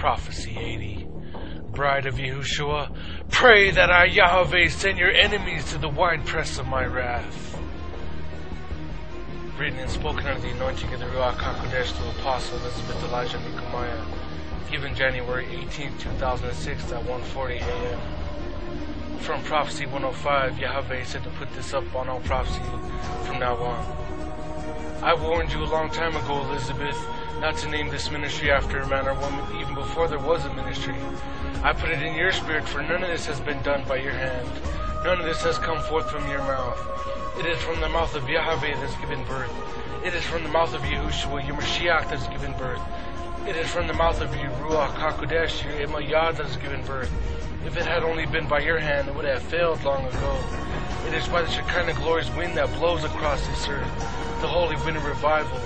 Prophecy 80. Bride of Yahushua, pray that I, Yahweh, send your enemies to the winepress of my wrath. Written and spoken under the anointing of the Ruach HaKodesh to Apostle Elizabeth Elijah Nehemiah, given January 18, 2006 at 1.40 a.m. From Prophecy 105, Yahweh said to put this up on all prophecy from now on. I warned you a long time ago, Elizabeth, not to name this ministry after a man or woman, even before there was a ministry. I put it in your spirit, for none of this has been done by your hand. None of this has come forth from your mouth. It is from the mouth of Yahweh that has given birth. It is from the mouth of Yahushua, your Mashiach, that has given birth. It is from the mouth of your Ruach HaKodesh, your Emayah, that has given birth. If it had only been by your hand, it would have failed long ago. It is by the Shekinah glory's wind that blows across this earth, the holy wind of revival.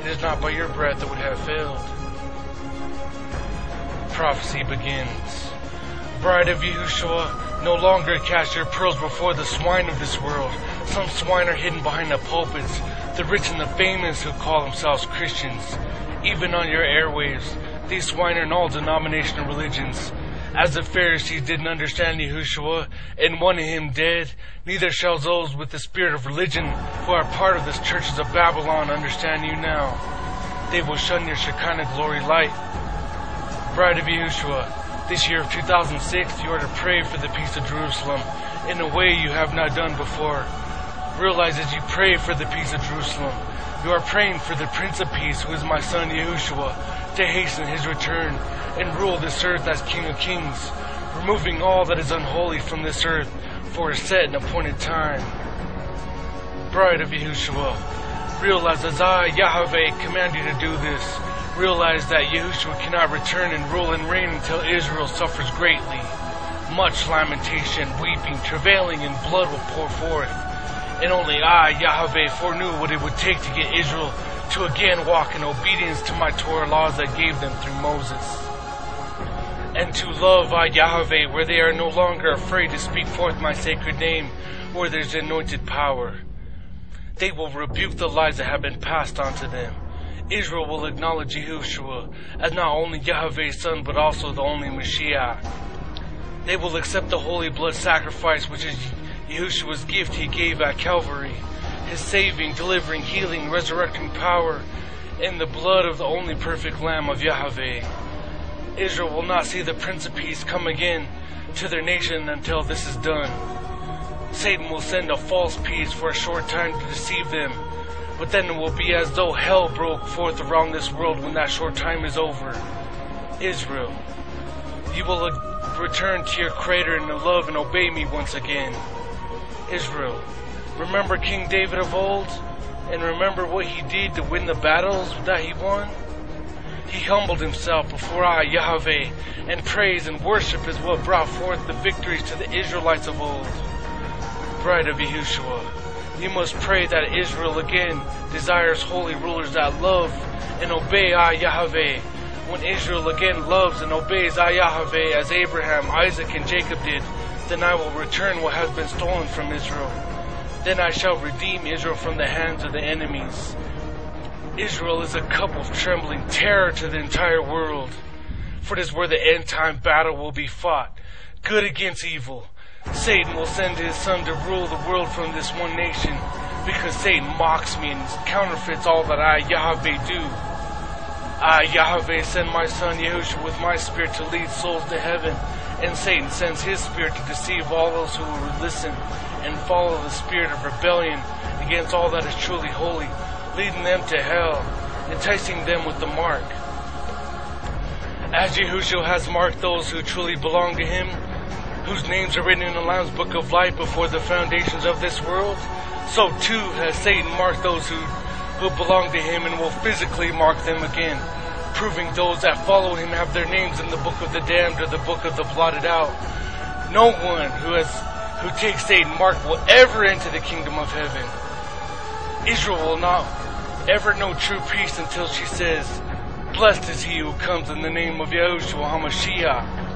It is not by your breath that would have failed. Prophecy begins. Bride of Yahushua, no longer cast your pearls before the swine of this world. Some swine are hidden behind the pulpits, the rich and the famous who call themselves Christians. Even on your airwaves, these swine are in all denominational religions. As the Pharisees didn't understand Yahushua and wanted him dead, neither shall those with the spirit of religion who are part of this churches of Babylon understand you now. They will shun your Shekinah glory light. Bride of Yahushua, this year of 2006, you are to pray for the peace of Jerusalem in a way you have not done before. Realize as you pray for the peace of Jerusalem, you are praying for the Prince of Peace, who is my son Yahushua, to hasten his return and rule this earth as King of Kings, removing all that is unholy from this earth for a set and appointed time. Bride of Yahushua, realize as I, Yahweh, command you to do this. Realize that Yahushua cannot return and rule and reign until Israel suffers greatly. Much lamentation, weeping, travailing, and blood will pour forth. And only I, Yahweh, foreknew what it would take to get Israel to again walk in obedience to my Torah laws I gave them through Moses and to love I Yahweh, where they are no longer afraid to speak forth my sacred name, or there's anointed power. They will rebuke the lies that have been passed on to them. Israel will acknowledge Yahushua as not only Yahweh's son, but also the only Mashiach. They will accept the holy blood sacrifice, which is Yahushua's gift he gave at Calvary, his saving, delivering, healing, resurrecting power, in the blood of the only perfect Lamb of Yahweh. Israel will not see the Prince of Peace come again to their nation until this is done. Satan will send a false peace for a short time to deceive them, but then it will be as though hell broke forth around this world when that short time is over. Israel, you will return to your Creator and love and obey me once again. Israel, remember King David of old, and remember what he did to win the battles that he won? He humbled himself before I, Yahweh, and praise and worship is what brought forth the victories to the Israelites of old. Bride of Yahushua, you must pray that Israel again desires holy rulers that love and obey I, Yahweh. When Israel again loves and obeys I, Yahweh, as Abraham, Isaac, and Jacob did, then I will return what has been stolen from Israel. Then I shall redeem Israel from the hands of the enemies. Israel is a cup of trembling terror to the entire world. For it is where the end time battle will be fought. Good against evil. Satan will send his son to rule the world from this one nation because Satan mocks me and counterfeits all that I, Yahweh, do. I, Yahweh, send my son Yahushua with my spirit to lead souls to heaven, and Satan sends his spirit to deceive all those who will listen and follow the spirit of rebellion against all that is truly holy leading them to hell, enticing them with the mark. As Yahushua has marked those who truly belong to him, whose names are written in the Lamb's Book of Life before the foundations of this world, so too has Satan marked those who, who belong to him and will physically mark them again, proving those that follow him have their names in the book of the damned or the book of the blotted out. No one who has who takes Satan mark will ever enter the kingdom of heaven. Israel will not ever know true peace until she says, Blessed is he who comes in the name of Yahushua HaMashiach.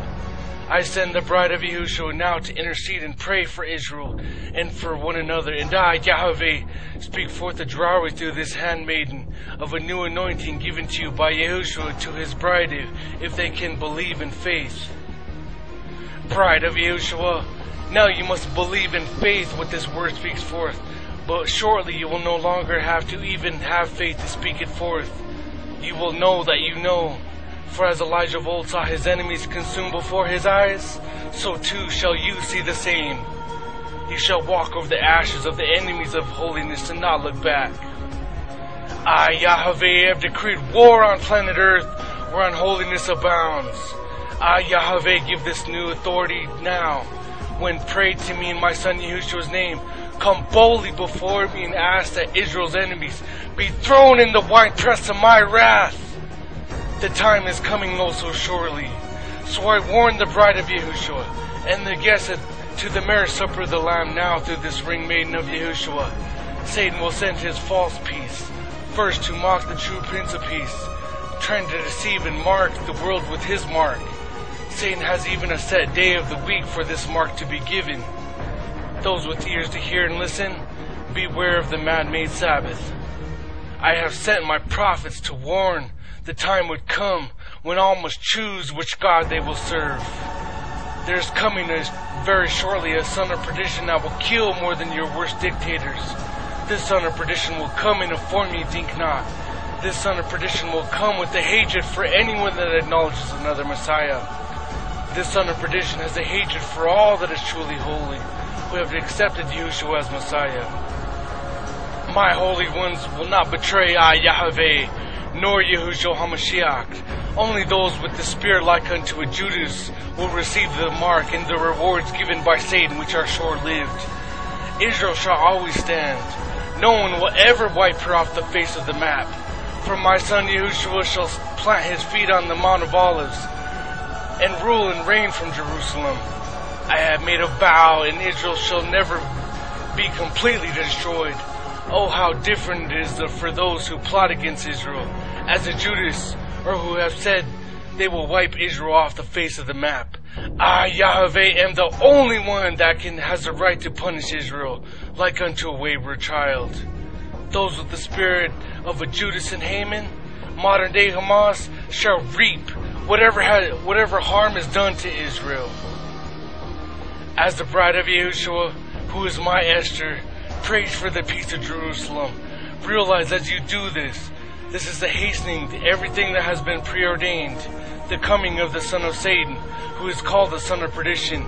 I send the bride of Yahushua now to intercede and pray for Israel and for one another. And I, Yahweh, speak forth a drawry through this handmaiden of a new anointing given to you by Yahushua to his bride if, if they can believe in faith. Bride of Yahushua, now you must believe in faith what this word speaks forth. But shortly you will no longer have to even have faith to speak it forth. You will know that you know. For as Elijah of old saw his enemies consumed before his eyes, so too shall you see the same. You shall walk over the ashes of the enemies of holiness and not look back. I, Yahweh, have decreed war on planet Earth where unholiness abounds. I, Yahweh, give this new authority now. When prayed to me in my son Yahushua's name, come boldly before me and ask that Israel's enemies be thrown in the winepress of my wrath. The time is coming oh so surely. So I warn the bride of Yahushua and the guests to the marriage supper of the Lamb now through this ring maiden of Yahushua. Satan will send his false peace, first to mock the true Prince of Peace, trying to deceive and mark the world with his mark. Satan has even a set day of the week for this mark to be given. Those with ears to hear and listen, beware of the man made Sabbath. I have sent my prophets to warn the time would come when all must choose which God they will serve. There's coming a, very shortly a son of perdition that will kill more than your worst dictators. This son of perdition will come in a form you think not. This son of perdition will come with a hatred for anyone that acknowledges another Messiah. This son of perdition has a hatred for all that is truly holy, who have accepted Yeshua as Messiah. My holy ones will not betray I, Yahweh, nor Yahushua HaMashiach. Only those with the spirit like unto a Judas will receive the mark and the rewards given by Satan, which are short-lived. Israel shall always stand. No one will ever wipe her off the face of the map. For my son Yahushua shall plant his feet on the Mount of Olives and rule and reign from Jerusalem. I have made a vow, and Israel shall never be completely destroyed. Oh, how different it is the for those who plot against Israel, as a Judas, or who have said they will wipe Israel off the face of the map. I, Yahweh, am the only one that can has the right to punish Israel, like unto a wayward child. Those with the spirit of a Judas and Haman, modern day Hamas, shall reap whatever has, whatever harm is done to Israel. As the bride of Yahushua, who is my Esther, praise for the peace of Jerusalem. Realize as you do this, this is the hastening to everything that has been preordained, the coming of the son of Satan, who is called the son of perdition.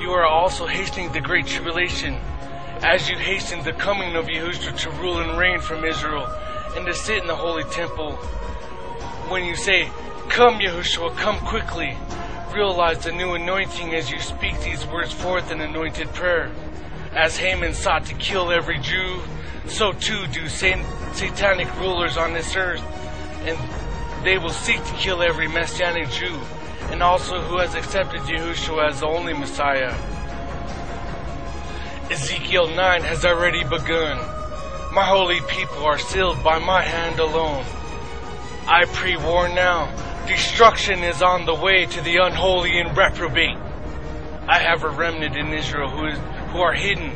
You are also hastening the great tribulation, as you hasten the coming of Yahushua to rule and reign from Israel, and to sit in the holy temple. When you say, Come, Yahushua, come quickly, realize the new anointing as you speak these words forth in anointed prayer. As Haman sought to kill every Jew, so too do satanic rulers on this earth, and they will seek to kill every messianic Jew, and also who has accepted Yahushua as the only Messiah. Ezekiel 9 has already begun. My holy people are sealed by my hand alone. I pre-warn now, destruction is on the way to the unholy and reprobate. I have a remnant in Israel who is who are hidden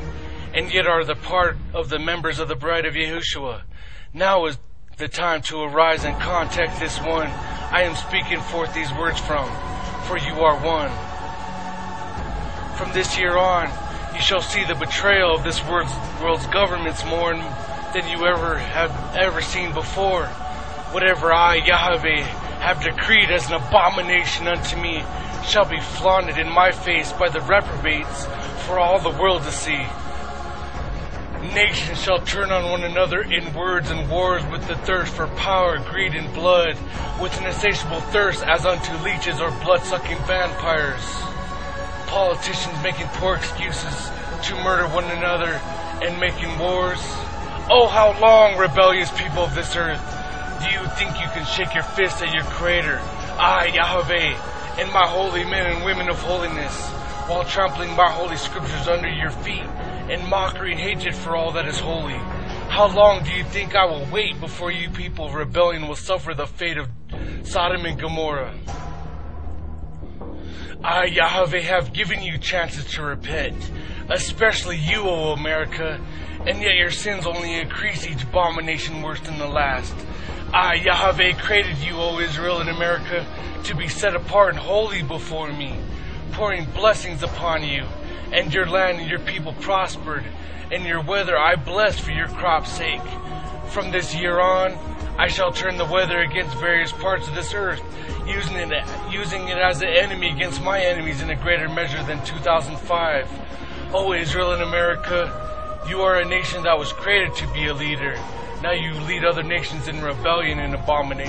and yet are the part of the members of the bride of Yahushua. Now is the time to arise and contact this one I am speaking forth these words from, for you are one. From this year on, you shall see the betrayal of this world's, world's governments more than you ever have ever seen before. Whatever I, Yahweh, have decreed as an abomination unto me shall be flaunted in my face by the reprobates for all the world to see. Nations shall turn on one another in words and wars with the thirst for power, greed, and blood, with an insatiable thirst as unto leeches or blood-sucking vampires. Politicians making poor excuses to murder one another and making wars. Oh, how long, rebellious people of this earth, do you think you can shake your fist at your Creator, I, Yahweh, and my holy men and women of holiness? while trampling my holy scriptures under your feet and mockery and hatred for all that is holy. How long do you think I will wait before you people of rebellion will suffer the fate of Sodom and Gomorrah? I, Yahweh, have given you chances to repent, especially you, O America, and yet your sins only increase each abomination worse than the last. I, Yahweh, created you, O Israel and America, to be set apart and holy before me, pouring blessings upon you, and your land and your people prospered, and your weather I blessed for your crop's sake. From this year on, I shall turn the weather against various parts of this earth, using it, using it as an enemy against my enemies in a greater measure than 2005. O Israel and America, you are a nation that was created to be a leader. Now you lead other nations in rebellion and abomination.